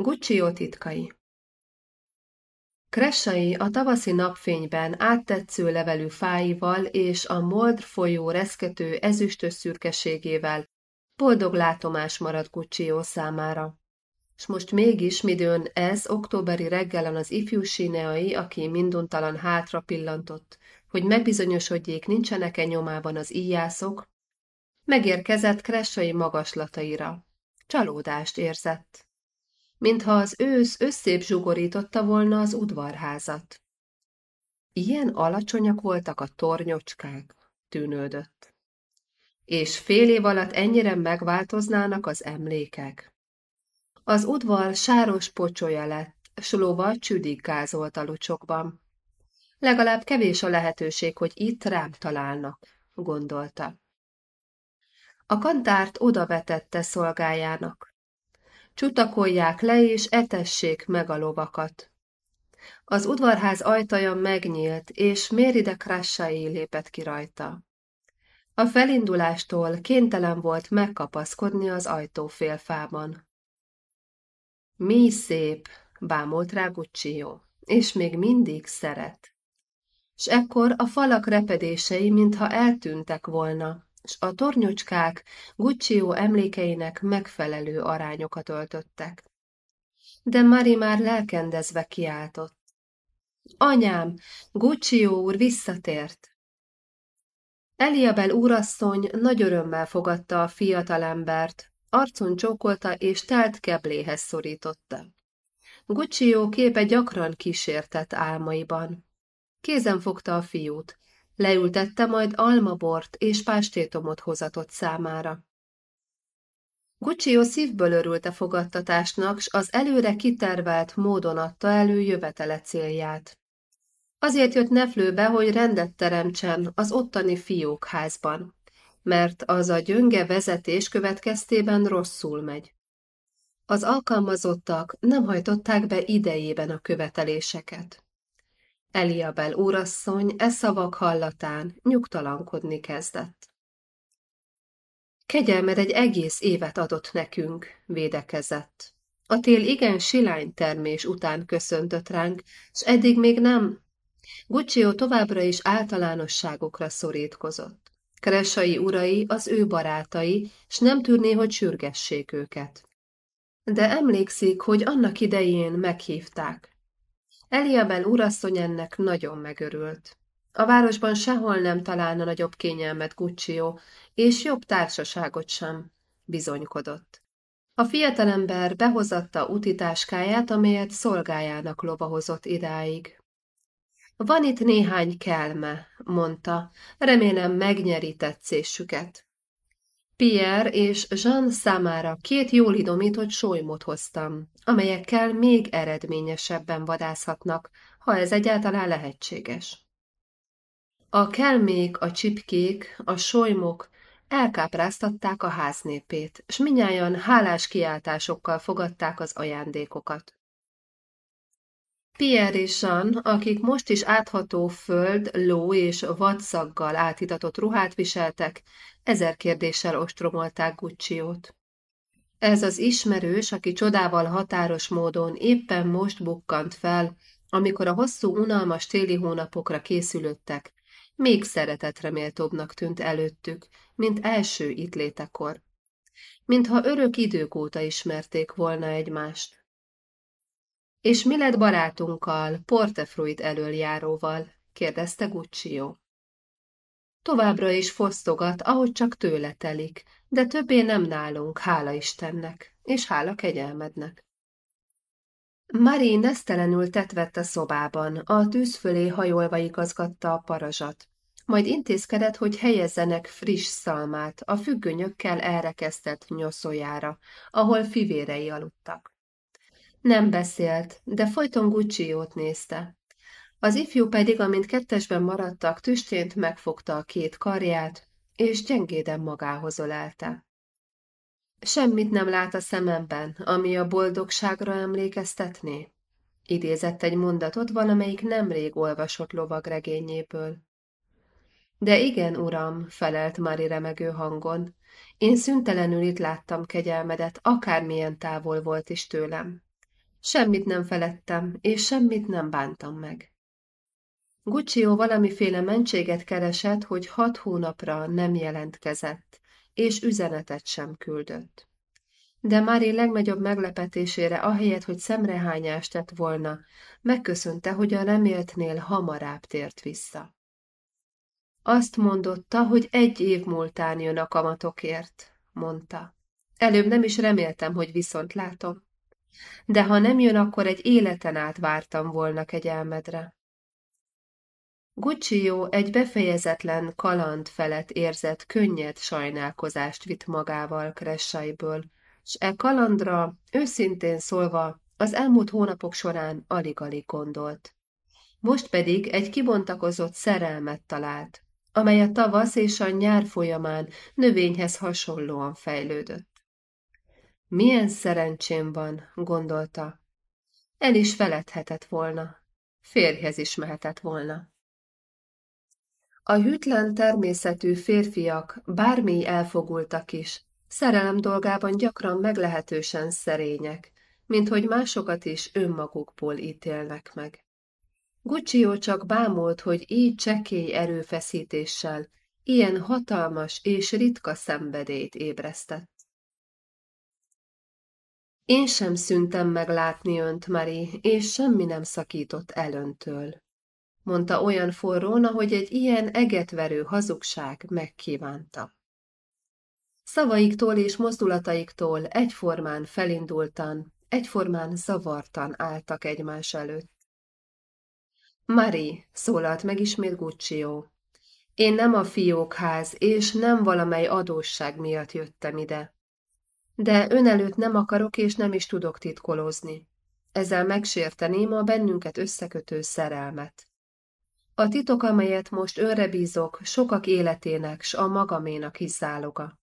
Guccio titkai Kressai a tavaszi napfényben áttetsző levelű fáival és a Moldr folyó reszkető ezüstös szürkeségével boldog látomás maradt Guccio számára. És most mégis, midőn ez októberi reggelen az ifjú síneai, aki minduntalan hátra pillantott, hogy megbizonyosodjék nincsenek-e nyomában az íjászok, megérkezett Kressai magaslataira. Csalódást érzett mintha az ősz összép zsugorította volna az udvarházat. Ilyen alacsonyak voltak a tornyocskák, tűnődött. És fél év alatt ennyire megváltoznának az emlékek. Az udvar sáros pocsolya lett, Slova csüdig gázolt a lucsokban. Legalább kevés a lehetőség, hogy itt rám találnak, gondolta. A kantárt odavetette szolgájának. Csutakolják le és etessék meg a lovakat. Az udvarház ajtaja megnyílt, és Méride Krassai lépett ki rajta. A felindulástól kénytelen volt megkapaszkodni az ajtófélfában. Mi szép, bámult rá Guccio, és még mindig szeret. S ekkor a falak repedései, mintha eltűntek volna, s a tornyocskák Guccio emlékeinek megfelelő arányokat öltöttek. De Mari már lelkendezve kiáltott. Anyám, Guccio úr visszatért! Eliabel úrasszony nagy örömmel fogadta a fiatalembert, arcon csókolta és telt kebléhez szorította. Guccio képe gyakran kísértett álmaiban. Kézen fogta a fiút, Leültette, majd almabort és pástétomot hozatott számára. Guccio szívből örült a fogadtatásnak, s az előre kitervelt módon adta elő jövetele célját. Azért jött Neflőbe, hogy rendet teremtsen az ottani fiókházban, mert az a gyönge vezetés következtében rosszul megy. Az alkalmazottak nem hajtották be idejében a követeléseket. Eliabel úrasszony e szavak hallatán nyugtalankodni kezdett. Kegyelmed egy egész évet adott nekünk, védekezett. A tél igen silány termés után köszöntött ránk, s eddig még nem. Guccio továbbra is általánosságokra szorítkozott. Kresai urai az ő barátai, s nem tűrné, hogy sürgessék őket. De emlékszik, hogy annak idején meghívták, Eliabel urasszony ennek nagyon megörült. A városban sehol nem találna nagyobb kényelmet Guccio, és jobb társaságot sem, bizonykodott. A fiatalember behozatta utitáskáját, amelyet szolgájának lovahozott idáig. Van itt néhány kelme, mondta, remélem megnyeri tetszésüket. Pierre és Jean számára két jól idomított solymot hoztam, amelyekkel még eredményesebben vadászhatnak, ha ez egyáltalán lehetséges. A kelmék, a csipkék, a solymok elkápráztatták a háznépét, s minnyáján hálás kiáltásokkal fogadták az ajándékokat. Pierre és Jean, akik most is átható föld, ló és vadszaggal átitatott ruhát viseltek, ezer kérdéssel ostromolták Gucciót. Ez az ismerős, aki csodával határos módon éppen most bukkant fel, amikor a hosszú, unalmas téli hónapokra készülöttek, még szeretetre méltóbbnak tűnt előttük, mint első itt létekor. Mintha örök idők óta ismerték volna egymást. És mi lett barátunkkal, Portefruit elöljáróval? kérdezte Guccio. Továbbra is fosztogat, ahogy csak tőle telik, de többé nem nálunk, hála Istennek, és hála kegyelmednek. Marie nesztelenül tetvett a szobában, a tűz fölé hajolva igazgatta a parazsat, majd intézkedett, hogy helyezzenek friss szalmát a függönyökkel elrekesztett nyoszójára, ahol fivérei aludtak. Nem beszélt, de folyton Gucciót nézte. Az ifjú pedig, amint kettesben maradtak, tüstént megfogta a két karját, és gyengéden magához ölelte. Semmit nem lát a szememben, ami a boldogságra emlékeztetné? Idézett egy mondatot valamelyik nemrég olvasott lovagregényéből. De igen, uram, felelt Mari remegő hangon. Én szüntelenül itt láttam kegyelmedet, akármilyen távol volt is tőlem. Semmit nem felettem, és semmit nem bántam meg. Guccio valamiféle mentséget keresett, hogy hat hónapra nem jelentkezett, és üzenetet sem küldött. De Mári legnagyobb meglepetésére, ahelyett, hogy szemrehányást tett volna, megköszönte, hogy a reméltnél hamarabb tért vissza. Azt mondotta, hogy egy év múltán jön a kamatokért, mondta. Előbb nem is reméltem, hogy viszont látom. De ha nem jön, akkor egy életen át vártam volna kegyelmedre. Guccio egy befejezetlen kaland felett érzett könnyed sajnálkozást vitt magával Kressaiből, s e kalandra, őszintén szólva, az elmúlt hónapok során alig-alig gondolt. Most pedig egy kibontakozott szerelmet talált, amely a tavasz és a nyár folyamán növényhez hasonlóan fejlődött. Milyen szerencsém van, gondolta. El is feledhetett volna, férjhez is mehetett volna. A hűtlen természetű férfiak, bármi elfogultak is, szerelem dolgában gyakran meglehetősen szerények, mint hogy másokat is önmagukból ítélnek meg. Guccio csak bámult, hogy így csekély erőfeszítéssel ilyen hatalmas és ritka szenvedélyt ébresztett. Én sem szüntem meg látni önt, Mari, és semmi nem szakított el öntől, mondta olyan forrón, ahogy egy ilyen egetverő hazugság megkívánta. Szavaiktól és mozdulataiktól egyformán felindultan, egyformán zavartan álltak egymás előtt. Mari, szólalt meg ismét Guccio. Én nem a fiókház, és nem valamely adósság miatt jöttem ide. De ön előtt nem akarok és nem is tudok titkolózni. Ezzel megsérteném a bennünket összekötő szerelmet. A titok, amelyet most önre bízok, sokak életének, s a magaménak is záloga.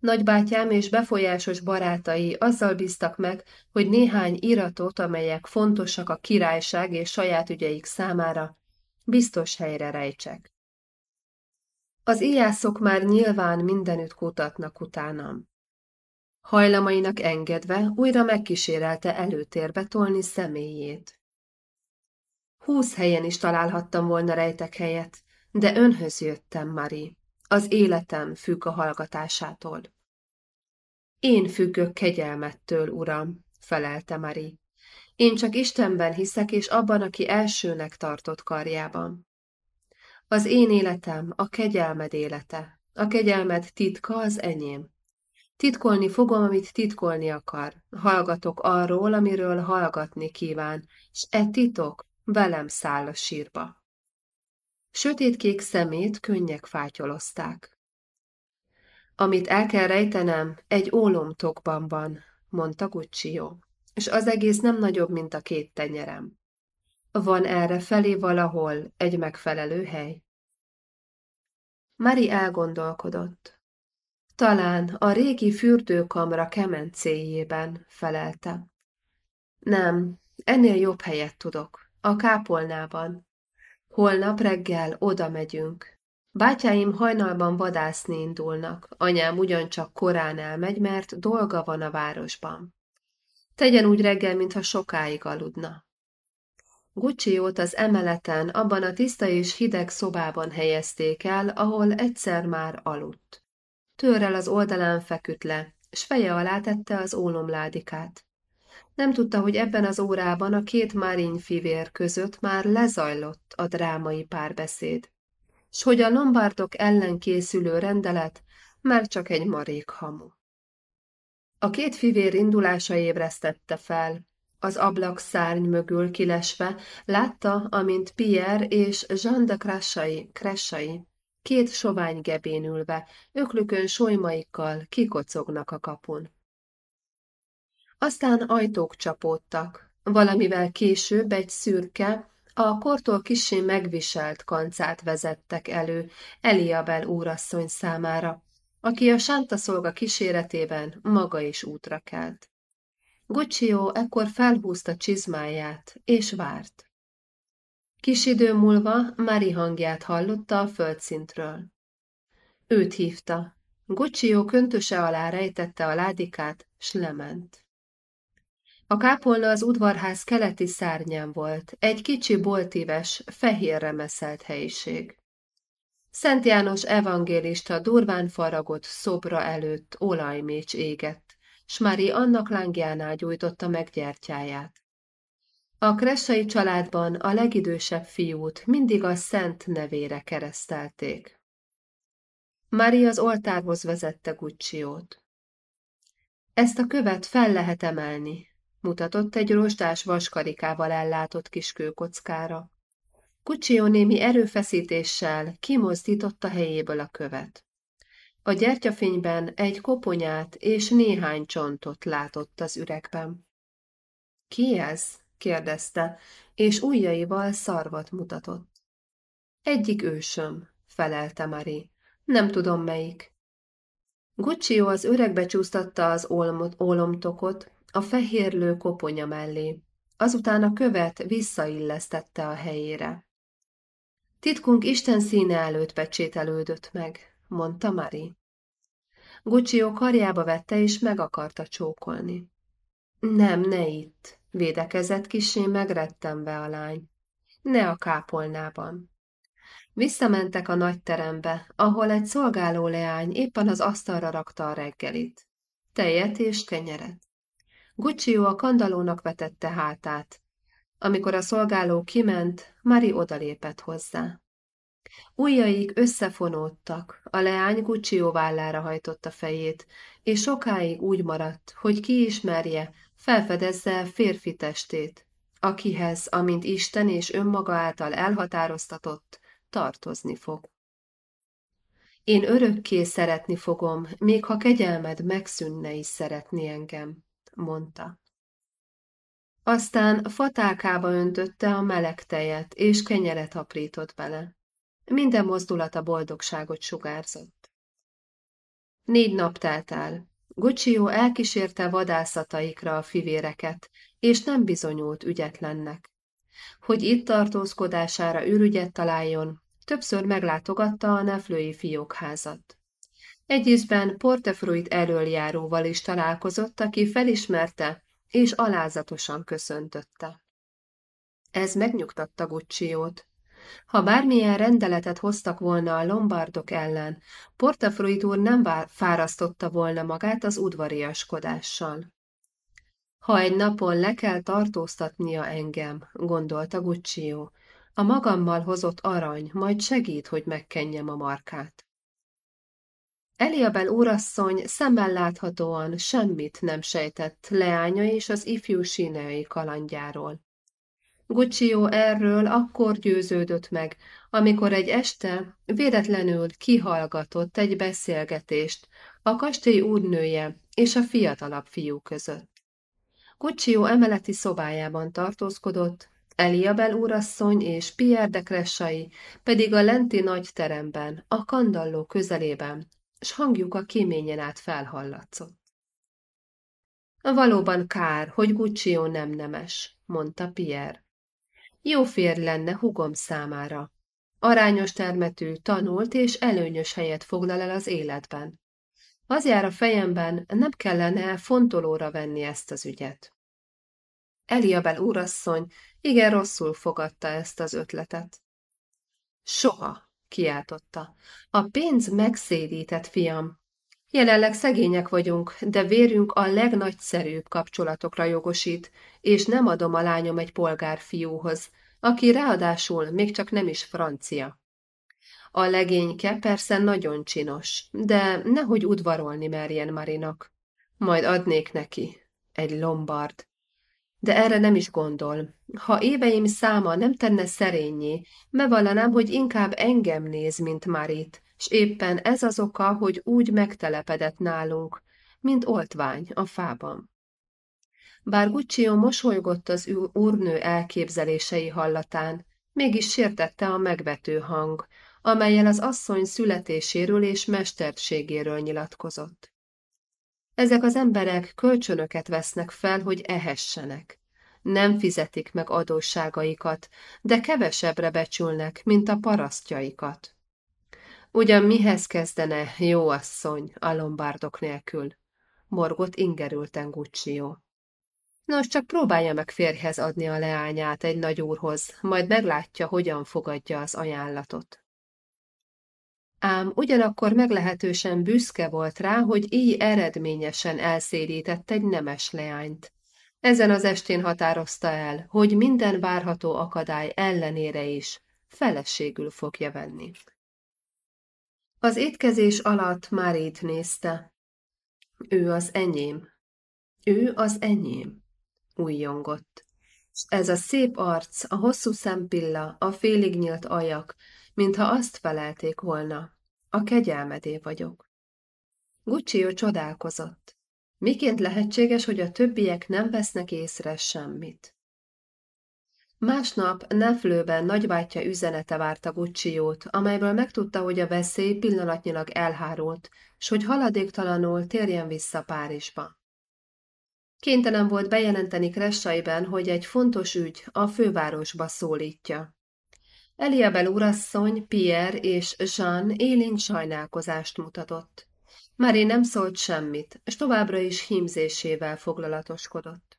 Nagybátyám és befolyásos barátai azzal bíztak meg, hogy néhány iratot, amelyek fontosak a királyság és saját ügyeik számára, biztos helyre rejtsek. Az íjászok már nyilván mindenütt kutatnak utánam. Hajlamainak engedve újra megkísérelte előtérbe tolni személyét. Húsz helyen is találhattam volna rejtek helyet, de önhöz jöttem, Mari. Az életem függ a hallgatásától. Én függök kegyelmettől, uram, felelte Mari. Én csak Istenben hiszek, és abban, aki elsőnek tartott karjában. Az én életem a kegyelmed élete, a kegyelmed titka az enyém. Titkolni fogom, amit titkolni akar. Hallgatok arról, amiről hallgatni kíván, s e titok velem száll a sírba. Sötétkék szemét könnyek fátyolozták. Amit el kell rejtenem, egy ólomtokban van, mondta Guccio, és az egész nem nagyobb, mint a két tenyerem. Van erre felé valahol egy megfelelő hely? Mari elgondolkodott. Talán a régi fürdőkamra kemencéjében felelte. Nem, ennél jobb helyet tudok, a kápolnában. Holnap reggel oda megyünk. Bátyáim hajnalban vadászni indulnak, anyám ugyancsak korán elmegy, mert dolga van a városban. Tegyen úgy reggel, mintha sokáig aludna. Gucciót az emeleten, abban a tiszta és hideg szobában helyezték el, ahol egyszer már aludt. Törrel az oldalán feküdt le, s feje alá tette az ólomládikát. Nem tudta, hogy ebben az órában a két márin fivér között már lezajlott a drámai párbeszéd, s hogy a lombardok ellen készülő rendelet már csak egy marék hamu. A két fivér indulása ébresztette fel, az ablak szárny mögül kilesve látta, amint Pierre és Jean de Cressai, Cressai két sovány gebén ülve, öklükön solymaikkal kikocognak a kapun. Aztán ajtók csapódtak, valamivel később egy szürke, a kortól kisé megviselt kancát vezettek elő Eliabel úrasszony számára, aki a sántaszolga kíséretében maga is útra kelt. Guccio ekkor felhúzta csizmáját, és várt. Kis idő múlva Mari hangját hallotta a földszintről. Őt hívta. Guccio köntöse alá rejtette a ládikát, s lement. A kápolna az udvarház keleti szárnyán volt, egy kicsi boltíves, fehérre meszelt helyiség. Szent János evangélista durván faragott szobra előtt olajmécs égett, s Mári annak lángjánál gyújtotta meg gyertyáját. A kressai családban a legidősebb fiút mindig a szent nevére keresztelték. Mári az oltárhoz vezette Gucciót. Ezt a követ fel lehet emelni, mutatott egy rozsdás vaskarikával ellátott kis kőkockára. Kucsió némi erőfeszítéssel kimozdította helyéből a követ. A gyertyafényben egy koponyát és néhány csontot látott az üregben. Ki ez? Kérdezte, és ujjaival szarvat mutatott. Egyik ősöm, felelte Mari. Nem tudom melyik. Guccio az öregbe csúsztatta az olmot, ólomtokot a fehérlő koponya mellé, azután a követ visszaillesztette a helyére. Titkunk Isten színe előtt pecsételődött meg, mondta Mari. Guccio karjába vette és meg akarta csókolni. Nem, ne itt, védekezett kisé megrettenve a lány. Ne a kápolnában. Visszamentek a nagy terembe, ahol egy szolgáló leány éppen az asztalra rakta a reggelit. Tejet és kenyeret. Guccio a kandalónak vetette hátát, amikor a szolgáló kiment, Mari odalépett hozzá. Ujjaik összefonódtak, a leány Guccio vállára hajtotta fejét, és sokáig úgy maradt, hogy kiismerje, felfedezze férfi testét, akihez, amint Isten és önmaga által elhatároztatott, tartozni fog. Én örökké szeretni fogom, még ha kegyelmed megszűnne is szeretni engem, mondta. Aztán fatálkába öntötte a meleg tejet, és kenyeret aprított bele. Minden mozdulata boldogságot sugárzott. Négy nap telt el. Guccio elkísérte vadászataikra a fivéreket, és nem bizonyult ügyetlennek. Hogy itt tartózkodására ürügyet találjon, többször meglátogatta a neflői fiókházat. Egy ízben Portefruit elöljáróval is találkozott, aki felismerte, és alázatosan köszöntötte. Ez megnyugtatta Gucciót. Ha bármilyen rendeletet hoztak volna a lombardok ellen, Portafruit úr nem fárasztotta volna magát az udvariaskodással. Ha egy napon le kell tartóztatnia engem, gondolta Guccio, a magammal hozott arany majd segít, hogy megkenjem a markát. Eliabel úrasszony szemmel láthatóan semmit nem sejtett leánya és az ifjú síneai kalandjáról. Guccio erről akkor győződött meg, amikor egy este véletlenül kihallgatott egy beszélgetést a kastély úrnője és a fiatalabb fiú között. Guccio emeleti szobájában tartózkodott, Eliabel úrasszony és Pierre de Cressai pedig a lenti nagy teremben, a kandalló közelében, s hangjuk a kéményen át felhallatszott. Valóban kár, hogy Guccio nem nemes, mondta Pierre. Jó férj lenne hugom számára. Arányos termetű, tanult és előnyös helyet foglal el az életben. Az jár a fejemben, nem kellene fontolóra venni ezt az ügyet. Eliabel úrasszony igen rosszul fogadta ezt az ötletet. Soha, kiáltotta. A pénz megszédített, fiam. Jelenleg szegények vagyunk, de vérünk a legnagyszerűbb kapcsolatokra jogosít, és nem adom a lányom egy polgárfiúhoz, aki ráadásul még csak nem is francia. A legényke persze nagyon csinos, de nehogy udvarolni merjen Marinak. Majd adnék neki. Egy lombard de erre nem is gondol. Ha éveim száma nem tenne szerényé, bevallanám, hogy inkább engem néz, mint Marit, s éppen ez az oka, hogy úgy megtelepedett nálunk, mint oltvány a fában. Bár Guccio mosolygott az úrnő elképzelései hallatán, mégis sértette a megvető hang, amelyel az asszony születéséről és mesterségéről nyilatkozott. Ezek az emberek kölcsönöket vesznek fel, hogy ehessenek. Nem fizetik meg adósságaikat, de kevesebbre becsülnek, mint a parasztjaikat. Ugyan mihez kezdene, jó asszony, a lombárdok nélkül? Morgott ingerülten Guccio. Nos, csak próbálja meg férjhez adni a leányát egy nagy úrhoz, majd meglátja, hogyan fogadja az ajánlatot. Ám ugyanakkor meglehetősen büszke volt rá, hogy így eredményesen elszédített egy nemes leányt. Ezen az estén határozta el, hogy minden várható akadály ellenére is feleségül fogja venni. Az étkezés alatt Márét nézte. Ő az enyém. Ő az enyém. Újjongott. Ez a szép arc, a hosszú szempilla, a félig nyílt ajak, mintha azt felelték volna. A kegyelmedé vagyok. Guccio csodálkozott. Miként lehetséges, hogy a többiek nem vesznek észre semmit? Másnap Neflőben nagybátyja üzenete várta Gucciót, amelyből megtudta, hogy a veszély pillanatnyilag elhárult, s hogy haladéktalanul térjen vissza Párizsba. Kénytelen volt bejelenteni Kressaiben, hogy egy fontos ügy a fővárosba szólítja. Eliabel urasszony, Pierre és Jean élénk sajnálkozást mutatott. Mari nem szólt semmit, és továbbra is hímzésével foglalatoskodott.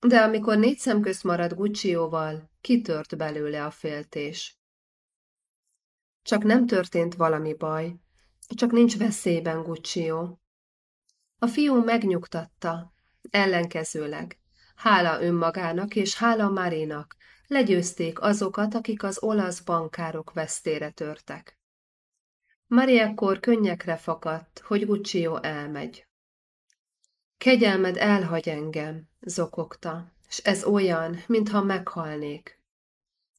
De amikor négy szem közt maradt Guccióval, kitört belőle a féltés. Csak nem történt valami baj, csak nincs veszélyben Guccio. A fiú megnyugtatta, ellenkezőleg, hála önmagának és hála Marinak, legyőzték azokat, akik az olasz bankárok vesztére törtek. Mariakkor könnyekre fakadt, hogy Guccio elmegy. Kegyelmed elhagy engem, zokogta, s ez olyan, mintha meghalnék.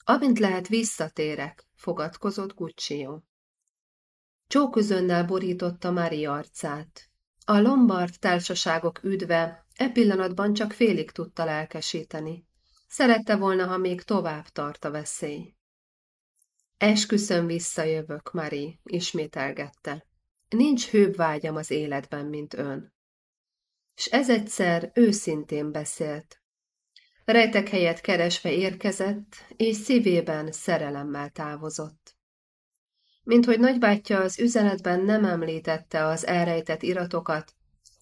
Amint lehet visszatérek, fogadkozott Guccio. Csóközönnel borította Mari arcát. A Lombard társaságok üdve e pillanatban csak félig tudta lelkesíteni. Szerette volna, ha még tovább tart a veszély. Esküszöm visszajövök, Mari, ismételgette. Nincs hőbb vágyam az életben, mint ön. És ez egyszer őszintén beszélt. Rejtek helyet keresve érkezett, és szívében szerelemmel távozott. Mint hogy nagybátyja az üzenetben nem említette az elrejtett iratokat,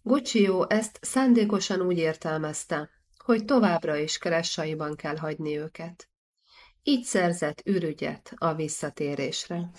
Guccio ezt szándékosan úgy értelmezte, hogy továbbra is kressaiban kell hagyni őket. Így szerzett ürügyet a visszatérésre.